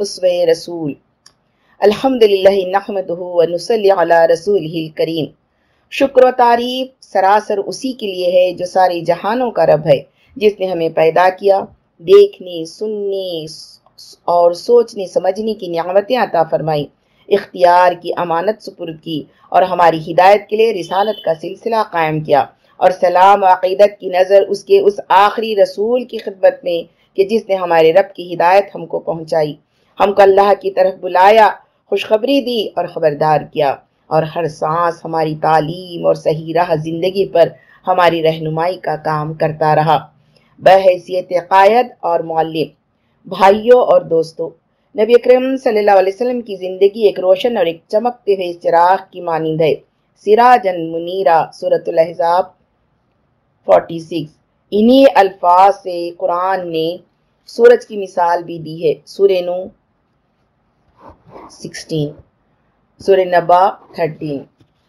اسوہ رسول۔ الحمدللہ نحمدہ و نصلی علی رسولہ الکریم۔ شکر و تعریف سراسر اسی کے لیے ہے جو سارے جہانوں کا رب ہے، جس نے ہمیں پیدا کیا۔ دیکھنے، سننے، اور سوچنے، سمجھنے کی نعمتیں عطا فرمائی اختیار کی، امانت سپرد کی، اور ہماری ہدایت کے لیے رسالت کا سلسلہ قائم کیا۔ اور سلام و عقیدت کی نظر اس کے اس آخری رسول کی خدمت میں، کہ جس نے ہمارے رب کی ہدایت ہم کو پہنچائی۔ ہم کو اللہ کی طرف بلایا، خوشخبری دی اور خبردار کیا۔ اور ہر سانس ہماری تعلیم اور صحیح راہ زندگی پر ہماری رہنمائی کا کام کرتا رہا۔ بحیثیت قائد اور معلم، بھائیوں اور دوستوں، نبی اکرم صلی اللہ علیہ وسلم کی زندگی ایک روشن اور ایک چمکتے ہوئے چراغ کی مانند ہے۔ سراجن منیرہ سورت الحضاب 46 انہی الفاظ سے قرآن نے سورج کی مثال بھی دی ہے۔ سورہ نو 16 سورہ نبا 13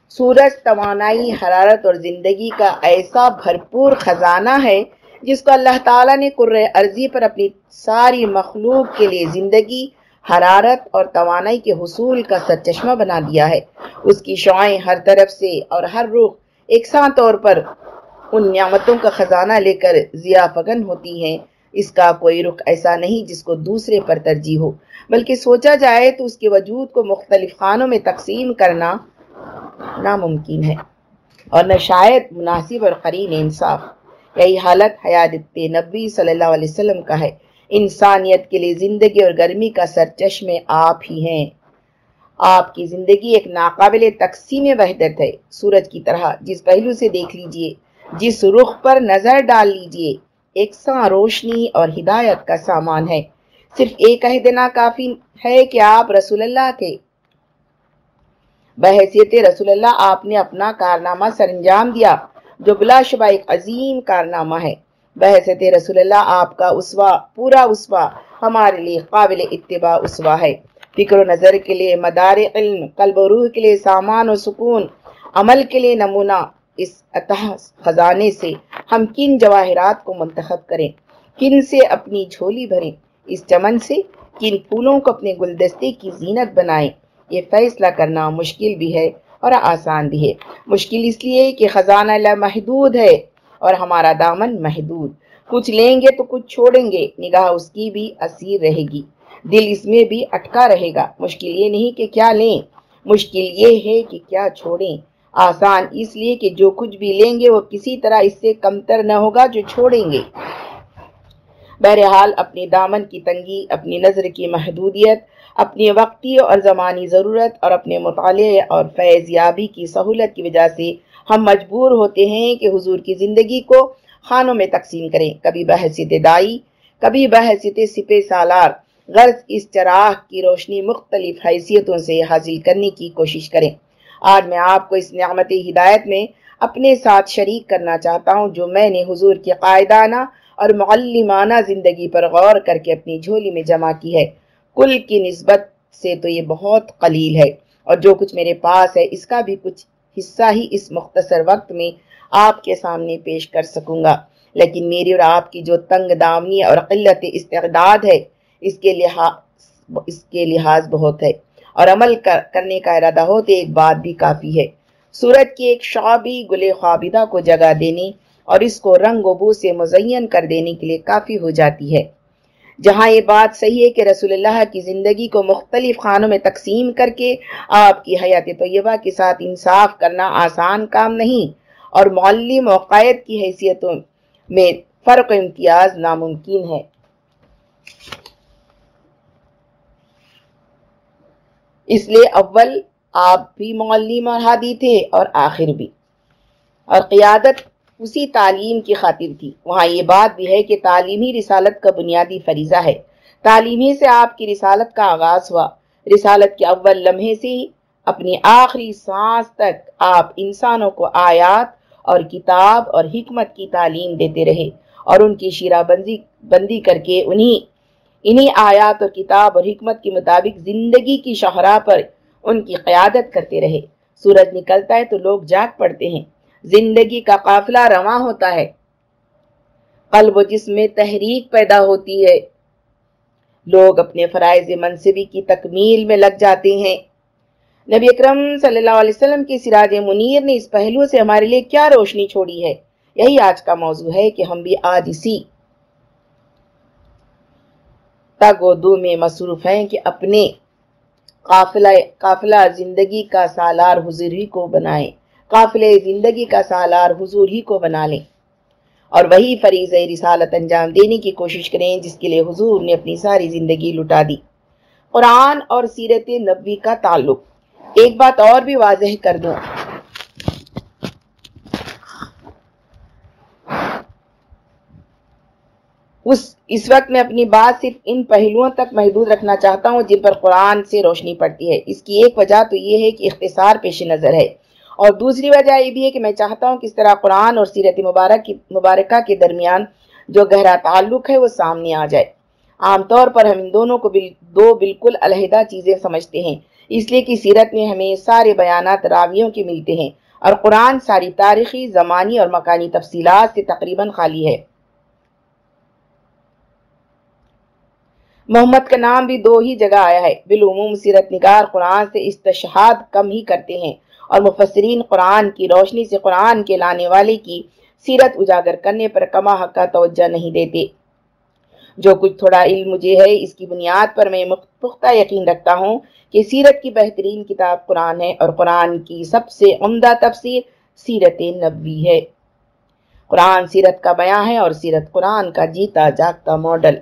سورج توانائی، حرارت اور زندگی کا ایسا بھرپور خزانہ ہے جس کو اللہ تعالیٰ نے عرضی پر اپنی ساری مخلوق کے لیے زندگی، حرارت اور توانائی کے حصول کا سرچشمہ بنا دیا ہے۔ اس کی شعائیں ہر طرف سے اور ہر روح ایکساں طور پر ان نعمتوں کا خزانہ لے کر ضیا فگن ہوتی ہیں۔ اس کا کوئی رخ ایسا نہیں جس کو دوسرے پر ترجیح ہو۔ بلکہ سوچا جائے تو اس کے وجود کو مختلف خانوں میں تقسیم کرنا ناممکن ہے۔ اور نہ شاید مناسب اور قرین انصاف۔ یہی حالت حیات نبی صلی اللہ علیہ وسلم کا ہے۔ انسانیت کے لیے زندگی اور گرمی کا سرچشمے آپ ہی ہیں۔ آپ کی زندگی ایک ناقابل تقسیم وحدت ہے۔ سورج کی طرح جس پہلو سے دیکھ لیجیے، جس رخ پر نظر ڈال لیجیے، ایک سا روشنی اور ہدایت کا سامان ہے۔ صرف ایک دینا کافی ہے کہ آپ رسول اللہ تھے بحیثیت رسول اللہ آپ نے اپنا کارنامہ سر انجام دیا، جو بلا شبہ ایک عظیم کارنامہ ہے۔ بحثت رسول اللہ آپ کا اسوا پورا اسوا ہمارے لیے قابل اتباع اسوا ہے۔ فکر و نظر کے لیے، مدار علم، قلب و روح کے لیے، سامان و سکون، عمل کے لیے نمونہ اس اتح خزانے سے ہم کن جواہرات کو منتخب کریں؟ کن سے اپنی جھولی بھریں؟ اس چمن سے کن پھولوں کو اپنے گلدستے کی زینت بنائیں۔ یہ فیصلہ کرنا مشکل بھی ہے اور آسان بھی ہے۔ مشکل اس لیے کہ خزانہ محدود ہے اور ہمارا دامن محدود۔ کچھ لیں گے تو کچھ چھوڑیں گے، نگاہ اس کی بھی اسیر رہے گی۔ دل اس میں بھی اٹکا رہے گا۔ مشکل یہ نہیں کہ کیا لیں، مشکل یہ ہے کہ کیا چھوڑیں۔ آسان اس لیے کہ جو کچھ بھی لیں گے وہ کسی طرح اس سے کمتر نہ ہوگا جو چھوڑیں گے۔ بہرحال اپنی دامن کی تنگی، اپنی نظر کی محدودیت، اپنی وقتی اور زمانی ضرورت اور اپنے مطالعے اور فیض یابی کی سہولت کی وجہ سے ہم مجبور ہوتے ہیں کہ حضور کی زندگی کو خانوں میں تقسیم کریں۔ کبھی بحثیت دائی کبھی بحثیت سپہ سالار۔ غرض اس چراغ کی روشنی مختلف حیثیتوں سے حاصل کرنے کی کوشش کریں۔ آج میں آپ کو اس نعمت ہدایت میں اپنے ساتھ شریک کرنا چاہتا ہوں، جو میں نے حضور کی قائدانہ اور معلمانہ زندگی پر غور کر کے اپنی جھولی میں جمع کی ہے۔ کل کی نسبت سے تو یہ بہت قلیل ہے۔ اور جو کچھ میرے پاس ہے، اس کا بھی کچھ حصہ ہی اس مختصر وقت میں آپ کے سامنے پیش کر سکوں گا۔ لیکن میری اور آپ کی جو تنگ دامنی اور قلت استعداد ہے، اس کے لحاظ، اس کے لحاظ بہت ہے۔ اور عمل کرنے کا ارادہ ہوتے ایک بات بھی کافی ہے۔ سورج کی ایک شعبی گل خوابدہ کو جگہ دینے اور اس کو رنگ و بو سے مزین کر دینے کے لیے کافی ہو جاتی ہے۔ جہاں یہ بات صحیح ہے کہ رسول اللہ کی زندگی کو مختلف خانوں میں تقسیم کر کے آپ کی حیات طیبہ کے ساتھ انصاف کرنا آسان کام نہیں، اور معلم و قائد کی حیثیتوں میں فرق امتیاز ناممکن ہے۔ اس لیے اول آپ بھی معلم اور ہادی تھے اور آخر بھی۔ اور قیادت اسی تعلیم کی خاطر تھی۔ وہاں یہ بات بھی ہے کہ تعلیمی رسالت کا بنیادی فریضہ ہے۔ تعلیمی سے آپ کی رسالت کا آغاز ہوا۔ رسالت کے اول لمحے سے ہی اپنی آخری سانس تک آپ انسانوں کو آیات اور کتاب اور حکمت کی تعلیم دیتے رہے اور ان کی شیرہ بندی بندی کر کے انہی انہی آیات اور کتاب اور حکمت کے مطابق زندگی کی شہرہ پر ان کی قیادت کرتے رہے۔ سورج نکلتا ہے تو لوگ جاگ پڑتے ہیں۔ زندگی کا قافلہ رواں ہوتا ہے۔ قلب و جسم میں تحریک پیدا ہوتی ہے۔ لوگ اپنے فرائض منصبی کی تکمیل میں لگ جاتے ہیں۔ نبی اکرم صلی اللہ علیہ وسلم کی سراج منیر نے اس پہلو سے ہمارے لیے کیا روشنی چھوڑی ہے۔ یہی آج کا موضوع ہے کہ ہم بھی آج اسی تگ و دو میں مصروف ہیں کہ اپنے قافلہ قافلہ زندگی کا سالار حضور ہی کو بنائیں۔ قافلہ زندگی کا سالار حضور ہی کو بنا لیں۔ اور وہی فریض رسالت انجام دینے کی کوشش کریں جس کے لیے حضور نے اپنی ساری زندگی لٹا دی۔ قرآن اور سیرت نبوی کا تعلق۔ ایک بات اور بھی واضح کر دوں۔ اس اس وقت میں اپنی بات صرف ان پہلوؤں تک محدود رکھنا چاہتا ہوں جن پر قرآن سے روشنی پڑتی ہے۔ اس کی ایک وجہ تو یہ ہے کہ اختصار پیش نظر ہے۔ اور دوسری وجہ یہ بھی ہے کہ میں چاہتا ہوں کہ اس طرح قرآن اور سیرت مبارک کی مبارکہ کے درمیان جو گہرا تعلق ہے وہ سامنے آ جائے۔ عام طور پر ہم ان دونوں کو دو بالکل علیحدہ چیزیں سمجھتے ہیں، اس لیے کہ سیرت میں ہمیں سارے بیانات راویوں کے ملتے ہیں اور قرآن ساری تاریخی، زمانی اور مکانی تفصیلات سے تقریباً خالی ہے۔ محمد کا نام بھی دو ہی جگہ آیا ہے۔ بالعموم سیرت نگار قرآن سے استشہاد کم ہی کرتے ہیں۔ اور مفسرین قرآن کی روشنی سے قرآن کے لانے والے کی سیرت اجاگر کرنے پر کما حق کا توجہ نہیں دیتے۔ جو کچھ تھوڑا علم مجھے ہے، اس کی بنیاد پر میں پختہ یقین رکھتا ہوں کہ سیرت کی بہترین کتاب قرآن ہے اور قرآن کی سب سے عمدہ تفسیر سیرت نبوی ہے۔ قرآن سیرت کا بیان ہے اور سیرت قرآن کا جیتا جاگتا ماڈل۔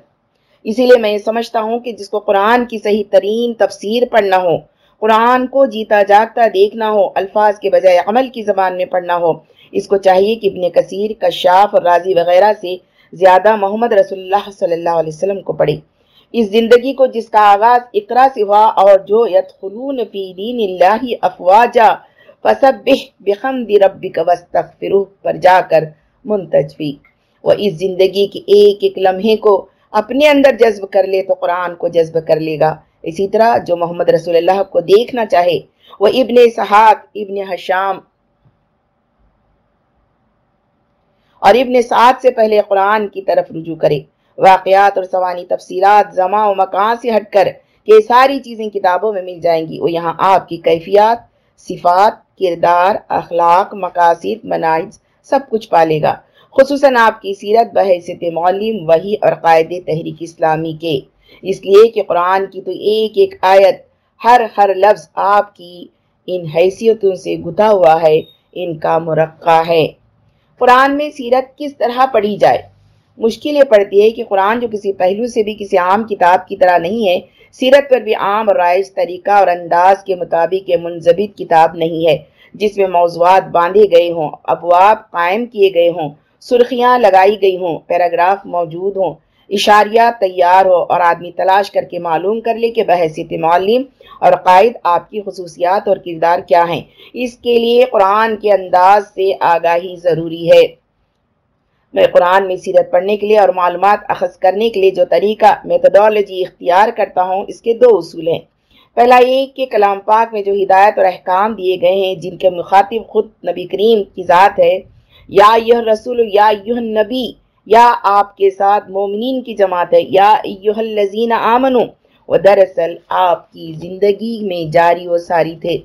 اسی لیے میں یہ سمجھتا ہوں کہ جس کو قرآن کی صحیح ترین تفسیر پڑھنا ہو قرآن کو جیتا جاگتا دیکھنا ہو، الفاظ کے بجائے عمل کی زبان میں پڑھنا ہو۔ اس کو چاہیے کہ ابن کثیر، کشاف اور راضی وغیرہ سے زیادہ محمد رسول اللہ صلی اللہ علیہ وسلم کو پڑھے۔ اس زندگی کو جس کا آغاز اقرا سے ہوا اور جو یدخلون فی دین اللہ افواجا، فسبح بحمد ربک واستغفرہ پر جا کر منتجوی وہ اس زندگی کے ایک ایک لمحے کو اپنے اندر جذب کر لے تو قرآن کو جذب کر لے گا۔ اسی طرح جو محمد رسول اللہ کو دیکھنا چاہے، وہ ابن صحاق ابن حشام۔ اور ابن سعد سے پہلے قرآن کی طرف رجوع کرے۔ واقعات اور سوانی تفصیلات زما و مکان سے ہٹ کر کہ ساری چیزیں کتابوں میں مل جائیں گی۔ وہ یہاں آپ کی کیفیات، صفات، کردار، اخلاق، مقاصد منائج سب کچھ پالے گا۔ خصوصاً آپ کی سیرت، بحیثیت معلم، وحی اور قائد تحریک اسلامی کے۔ اس لیے کہ قرآن کی تو ایک ایک آیت ہر ہر لفظ آپ کی ان حیثیتوں سے گتا ہوا ہے، ان کا مرقع ہے۔ قرآن میں سیرت کس طرح پڑھی جائے؟ مشکل یہ پڑتی ہے کہ قرآن جو کسی پہلو سے بھی کسی عام کتاب کی طرح نہیں ہے، سیرت پر بھی عام اور رائج طریقہ اور انداز کے مطابق یہ منضبط کتاب نہیں ہے، جس میں موضوعات باندھے گئے ہوں، ابواب قائم کیے گئے ہوں، سرخیاں لگائی گئی ہوں، پیراگراف موجود ہوں۔ اشاریہ تیار ہو اور آدمی تلاش کر کے معلوم کر لے کہ بحثیت معلم اور قائد آپ کی خصوصیات اور کردار کیا ہیں۔ اس کے لیے قرآن کے انداز سے آگاہی ضروری ہے۔ میں قرآن میں سیرت پڑھنے کے لیے اور معلومات اخذ کرنے کے لیے جو طریقہ میتھڈالوجی اختیار کرتا ہوں، اس کے دو اصول ہیں۔ پہلا یہ کہ کلام پاک میں جو ہدایت اور احکام دیے گئے ہیں، جن کے مخاطب خود نبی کریم کی ذات ہے، یا یہ رسول یا یہ نبی یا آپ کے ساتھ مومنین کی جماعت ہے، یا ایوہ الذین آمنو، و دراصل آپ کی زندگی میں جاری و ساری تھے۔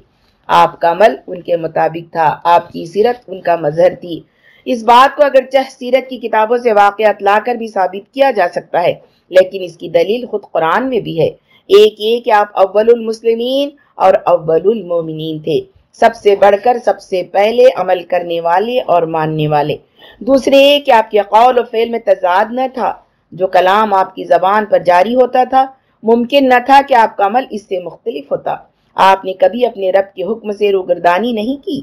آپ کا عمل ان کے مطابق تھا، آپ کی سیرت ان کا مظہر تھی۔ اس بات کو اگر چہ سیرت کی کتابوں سے واقعات لا کر بھی ثابت کیا جا سکتا ہے، لیکن اس کی دلیل خود قرآن میں بھی ہے۔ ایک یہ کہ آپ اول المسلمین اور اول المومنین تھے۔ سب سے بڑھ کر سب سے پہلے عمل کرنے والے اور ماننے والے۔ دوسرے یہ کہ آپ کے قول و فعل میں تضاد نہ تھا، جو کلام آپ کی زبان پر جاری ہوتا تھا، ممکن نہ تھا کہ آپ کا عمل اس سے مختلف ہوتا۔ آپ نے کبھی اپنے رب کے حکم سے روگردانی نہیں کی۔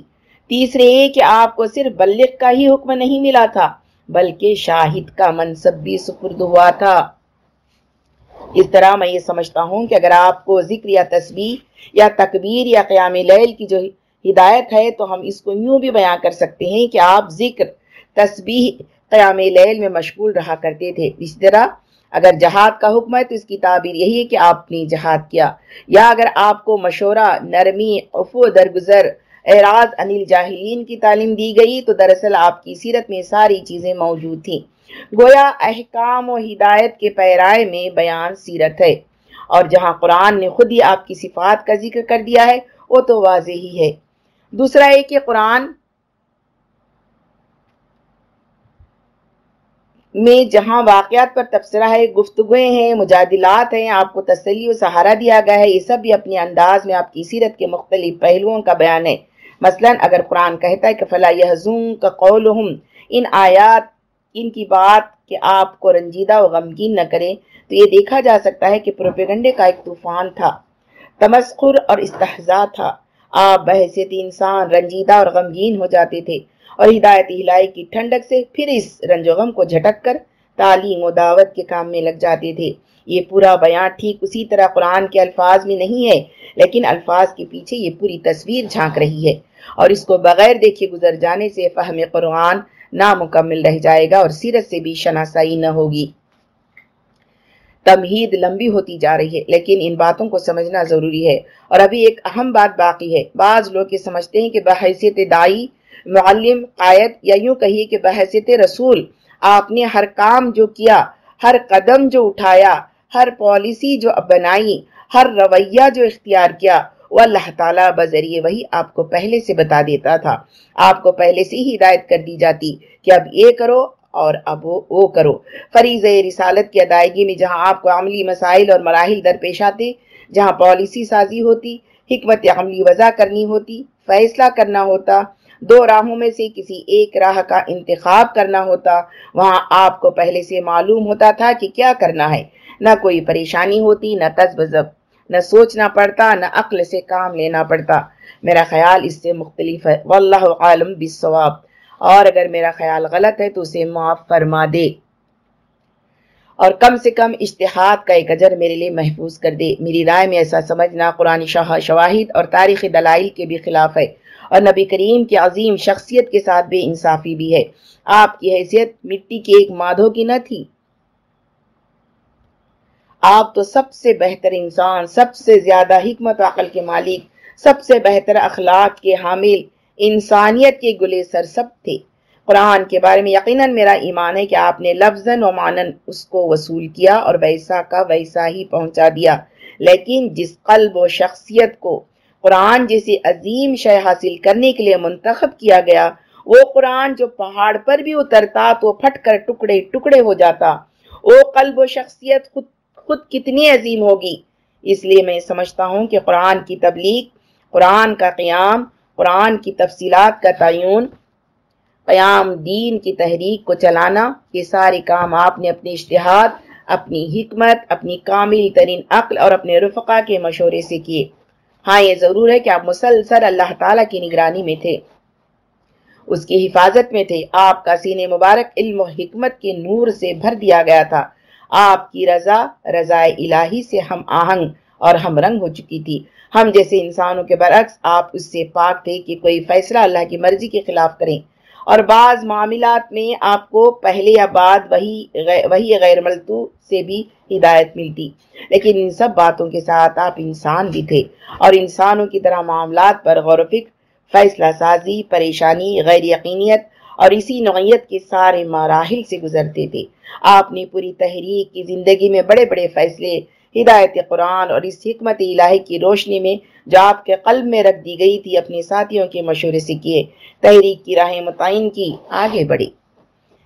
تیسرے یہ کہ آپ کو صرف بلغ کا ہی حکم نہیں ملا تھا، بلکہ شاہد کا منصب بھی سپرد ہوا تھا۔ اس طرح میں یہ سمجھتا ہوں کہ اگر آپ کو ذکر یا تسبیح یا تکبیر یا قیام لیل کی جو ہدایت ہے، تو ہم اس کو یوں بھی بیان کر سکتے ہیں کہ آپ ذکر تسبیح قیام لیل میں مشغول رہا کرتے تھے۔ اس طرح اگر جہاد کا حکم ہے تو اس کی تعبیر یہی ہے کہ آپ نے جہاد کیا۔ یا اگر آپ کو مشورہ، نرمی، عفو، درگزر، اعراض انل جاہلین کی تعلیم دی گئی تو دراصل آپ کی سیرت میں ساری چیزیں موجود تھیں۔ گویا احکام و ہدایت کے پیرائے میں بیان سیرت ہے۔ اور جہاں قرآن نے خود ہی آپ کی صفات کا ذکر کر دیا ہے، وہ تو واضح ہی ہے۔ دوسرا ہے کہ قرآن میں جہاں واقعات پر تبصرہ ہے گفتگویں ہیں، مجادلات ہیں، آپ کو تسلی و سہارا دیا گیا ہے، یہ سب بھی اپنے انداز میں آپ کی سیرت کے مختلف پہلوؤں کا بیان ہے۔ مثلا اگر قرآن کہتا ہے کہ فلا یحزون کا قولہم ان آیات، ان کی بات کہ آپ کو رنجیدہ و غمگین نہ کریں، تو یہ دیکھا جا سکتا ہے کہ پروپیگنڈے کا ایک طوفان تھا۔ تمسخر اور استحضاء تھا۔ آپ بحثیت انسان، رنجیدہ اور غمگین ہو جاتے تھے۔ اور ہدایت ہلائی کی ٹھنڈک سے پھر اس رنج و غم کو جھٹک کر تعلیم و دعوت کے کام میں لگ جاتے تھے۔ یہ پورا بیان ٹھیک اسی طرح قرآن کے الفاظ میں نہیں ہے، لیکن الفاظ کے پیچھے یہ پوری تصویر جھانک رہی ہے۔ اور اس کو بغیر دیکھے گزر جانے سے فہم قرآن نامکمل رہ جائے گا اور سیرت سے بھی شناسائی نہ ہوگی۔ تمہید لمبی ہوتی جا رہی ہے، لیکن ان باتوں کو سمجھنا ضروری ہے۔ اور ابھی ایک اہم بات باقی ہے۔ بعض لوگ یہ سمجھتے ہیں کہ بحیثیت دائی معلم، قائد یا یوں کہیے کہ بحثیت رسول، آپ نے ہر کام جو کیا، ہر قدم جو اٹھایا، ہر پالیسی جو بنائی، ہر رویہ جو اختیار کیا، وہ اللہ تعالیٰ بذریعے وہی آپ کو پہلے سے بتا دیتا تھا۔ آپ کو پہلے سے ہی ہدایت کر دی جاتی کہ اب یہ کرو اور اب وہ کرو۔ فریض رسالت کی ادائیگی میں جہاں آپ کو عملی مسائل اور مراحل درپیش آتے، جہاں پالیسی سازی ہوتی، حکمت عملی وضع کرنی ہوتی، فیصلہ کرنا ہوتا دو راہوں میں سے کسی ایک راہ کا انتخاب کرنا ہوتا، وہاں آپ کو پہلے سے معلوم ہوتا تھا کہ کیا کرنا ہے۔ نہ کوئی پریشانی ہوتی، نہ تذبذب نہ سوچنا پڑتا، نہ عقل سے کام لینا پڑتا۔ میرا خیال اس سے مختلف ہے۔ واللہ عالم بالصواب۔ اور اگر میرا خیال غلط ہے تو اسے معاف فرما دے۔ اور کم سے کم اشتہاد کا ایک اجر میرے لیے محفوظ کر دے۔ میری رائے میں ایسا سمجھنا قرآن شاہ شواہد اور تاریخی دلائل کے بھی خلاف ہے اور نبی کریم کی عظیم شخصیت کے ساتھ بے انصافی بھی ہے۔ آپ کی حیثیت مٹی کے ایک مادھو کی نہ تھی۔ آپ تو سب سے بہتر انسان، سب سے زیادہ حکمت و عقل کے مالک، سب سے بہتر اخلاق کے حامل، انسانیت کے گلے سر سب تھے۔ قرآن کے بارے میں یقیناً میرا ایمان ہے کہ آپ نے لفظاً و مانن اس کو وصول کیا اور ویسا کا ویسا ہی پہنچا دیا۔ لیکن جس قلب و شخصیت کو قرآن جیسی عظیم شے حاصل کرنے کے لیے منتخب کیا گیا، وہ قرآن جو پہاڑ پر بھی اترتا تو پھٹ کر ٹکڑے ٹکڑے ہو جاتا، وہ قلب و شخصیت خود خود کتنی عظیم ہوگی۔ اس لیے میں سمجھتا ہوں کہ قرآن کی تبلیغ، قرآن کا قیام، قرآن کی تفصیلات کا تعین قیام دین کی تحریک کو چلانا، یہ سارے کام آپ نے اپنے اشتہاد اپنی حکمت، اپنی کامل ترین عقل اور اپنے رفقا کے مشورے سے کیے۔ ہاں یہ ضرور ہے کہ آپ مسلسل اللہ تعالیٰ کی نگرانی میں تھے۔ اس کی حفاظت میں تھے۔ آپ کا سین مبارک علم و حکمت کے نور سے بھر دیا گیا تھا۔ آپ کی رضا رضا الہی سے ہم آہنگ اور ہم رنگ ہو چکی تھی۔ ہم جیسے انسانوں کے برعکس آپ اس سے پاک تھے کہ کوئی فیصلہ اللہ کی مرضی کے خلاف کریں۔ اور بعض معاملات میں آپ کو پہلے یا بعد وہی وہی غیر ملتو سے بھی ہدایت ملتی۔ لیکن ان سب باتوں کے ساتھ آپ انسان بھی تھے اور انسانوں کی طرح معاملات پر غور و فکر، فیصلہ سازی، پریشانی، غیر یقینیت اور اسی نوعیت کے سارے مراحل سے گزرتے تھے۔ آپ نے پوری تحریک کی زندگی میں بڑے بڑے فیصلے ہدایت قرآن اور اس حکمت الہی کی روشنی میں جو آپ کے قلب میں رکھ دی گئی تھی، اپنے ساتھیوں کے مشورے سے کیے۔ تحریک کی راہ متعین کی، آگے بڑھی۔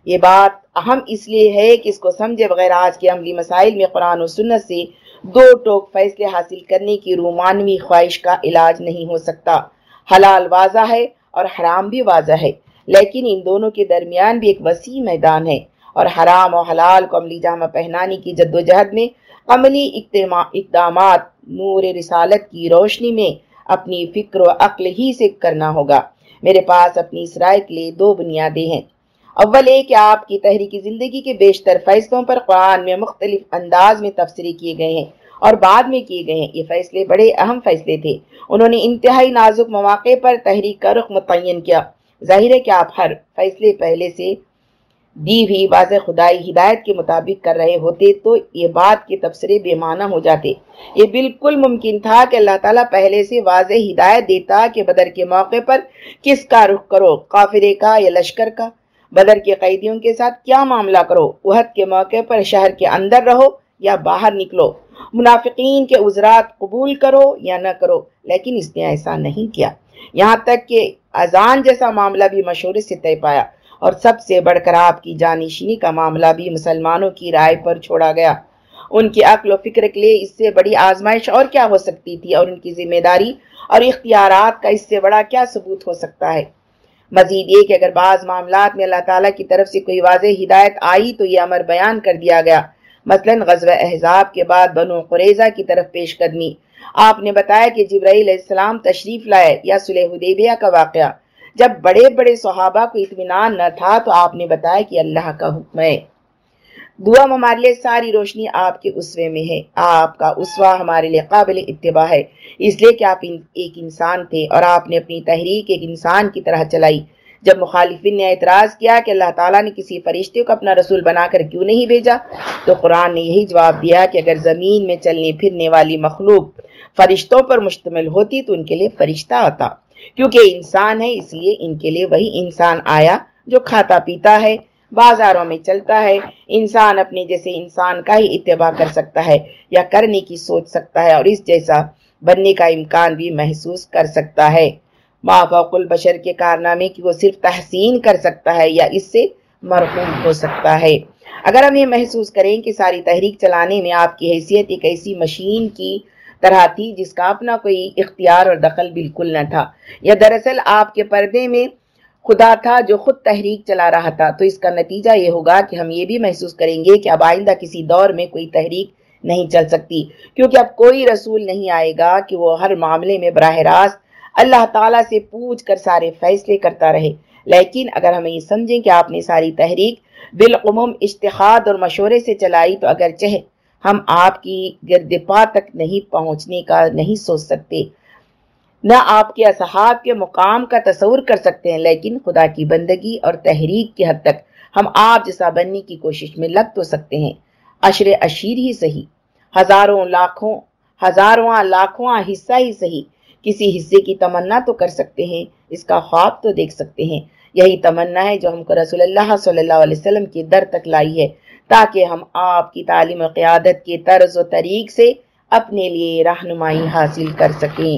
یہ بات اہم اس لیے ہے کہ اس کو سمجھے بغیر آج کے عملی مسائل میں قرآن و سنت سے دو ٹوک فیصلے حاصل کرنے کی رومانوی خواہش کا علاج نہیں ہو سکتا۔ حلال واضح ہے اور حرام بھی واضح ہے، لیکن ان دونوں کے درمیان بھی ایک وسیع میدان ہے اور حرام و حلال کو عملی جامع پہنانے کی جد و جہد میں عملی اقدامات نور رسالت کی روشنی میں اپنی فکر و عقل ہی سے کرنا ہوگا۔ میرے پاس اپنی اس رائے کے لیے دو بنیادیں ہیں۔ اول یہ کہ آپ کی تحریکی زندگی کے بیشتر فیصلوں پر قرآن میں مختلف انداز میں تفسری کیے گئے ہیں اور بعد میں کیے گئے ہیں۔ یہ فیصلے بڑے اہم فیصلے تھے۔ انہوں نے انتہائی نازک مواقع پر تحریک کا رخ متعین کیا۔ ظاہر ہے کہ آپ ہر فیصلے پہلے سے دی ہوئی واضح خدائی ہدایت کے مطابق کر رہے ہوتے تو یہ بات کے تبصرے بے معنی ہو جاتے۔ یہ بالکل ممکن تھا کہ اللہ تعالیٰ پہلے سے واضح ہدایت دیتا کہ بدر کے موقع پر کس کا رخ کرو قافرے کا یا لشکر کا؟ بدر کے قیدیوں کے ساتھ کیا معاملہ کرو؟ وحد کے موقع پر شہر کے اندر رہو یا باہر نکلو؟ منافقین کے عذرات قبول کرو یا نہ کرو؟ لیکن اس نے ایسا نہیں کیا۔ یہاں تک کہ اذان جیسا معاملہ بھی مشورے سے طے پایا۔ اور سب سے بڑھ کر آپ کی جانشینی کا معاملہ بھی مسلمانوں کی رائے پر چھوڑا گیا۔ ان کی عقل و فکر کے لیے اس سے بڑی آزمائش اور کیا ہو سکتی تھی اور ان کی ذمہ داری اور اختیارات کا اس سے بڑا کیا ثبوت ہو سکتا ہے؟ مزید یہ کہ اگر بعض معاملات میں اللہ تعالیٰ کی طرف سے کوئی واضح ہدایت آئی تو یہ امر بیان کر دیا گیا۔ مثلا غزوہ احزاب کے بعد بنو قریضہ کی طرف پیش قدمی۔ آپ نے بتایا کہ جبرائیل علیہ السلام تشریف لائے یا صلح حدیبیہ کا واقعہ۔ جب بڑے بڑے صحابہ کو اطمینان نہ تھا تو آپ نے بتایا کہ اللہ کا حکم ہے۔ دعا ہمارے لیے ساری روشنی آپ کے اسوے میں ہے۔ آپ کا اسوا ہمارے لیے قابل اتباع ہے۔ اس لیے کہ آپ ایک انسان تھے اور آپ نے اپنی تحریک ایک انسان کی طرح چلائی۔ جب مخالفین نے اعتراض کیا کہ اللہ تعالیٰ نے کسی فرشتے کو اپنا رسول بنا کر کیوں نہیں بھیجا، تو قرآن نے یہی جواب دیا کہ اگر زمین میں چلنے پھرنے والی مخلوق فرشتوں پر مشتمل ہوتی تو ان کے لیے فرشتہ آتا۔ کیونکہ انسان ہے، اس لیے ان کے لیے وہی انسان آیا جو کھاتا پیتا ہے، بازاروں میں چلتا ہے۔ انسان اپنے جیسے انسان کا ہی اتباع کر سکتا ہے یا کرنے کی سوچ سکتا ہے اور اس جیسا بننے کا امکان بھی محسوس کر سکتا ہے۔ ما فوق البشر کے کارنامے کی وہ صرف تحسین کر سکتا ہے یا اس سے مرحوم ہو سکتا ہے۔ اگر ہم یہ محسوس کریں کہ ساری تحریک چلانے میں آپ کی حیثیت ایک ایسی مشین کی طرح تھی جس کا اپنا کوئی اختیار اور دخل بالکل نہ تھا۔ یا دراصل آپ کے پردے میں خدا تھا جو خود تحریک چلا رہا تھا۔ تو اس کا نتیجہ یہ ہوگا کہ ہم یہ بھی محسوس کریں گے کہ اب آئندہ کسی دور میں کوئی تحریک نہیں چل سکتی۔ کیونکہ اب کوئی رسول نہیں آئے گا کہ وہ ہر معاملے میں براہ راست اللہ تعالیٰ سے پوچھ کر سارے فیصلے کرتا رہے۔ لیکن اگر ہمیں یہ سمجھیں کہ آپ نے ساری تحریک بالعموم اشتخاد اور مشورے سے چلائی، تو اگر چہے ہم آپ کی گرد پا تک نہیں پہنچنے کا نہیں سوچ سکتے۔ نہ آپ کے اصحاب کے مقام کا تصور کر سکتے ہیں، لیکن خدا کی بندگی اور تحریک کی حد تک ہم آپ جیسا بننے کی کوشش میں لگ تو سکتے ہیں۔ عشر اشیر ہی صحیح۔ ہزاروں لاکھوں ہزارواں لاکھواں حصہ ہی صحیح۔ کسی حصے کی تمنا تو کر سکتے ہیں، اس کا خواب تو دیکھ سکتے ہیں۔ یہی تمنا ہے جو ہم کو رسول اللہ صلی اللہ علیہ وسلم کی در تک لائی ہے۔ تاکہ ہم آپ کی تعلیم و قیادت کے طرز و طریق سے اپنے لیے رہنمائی حاصل کر سکیں۔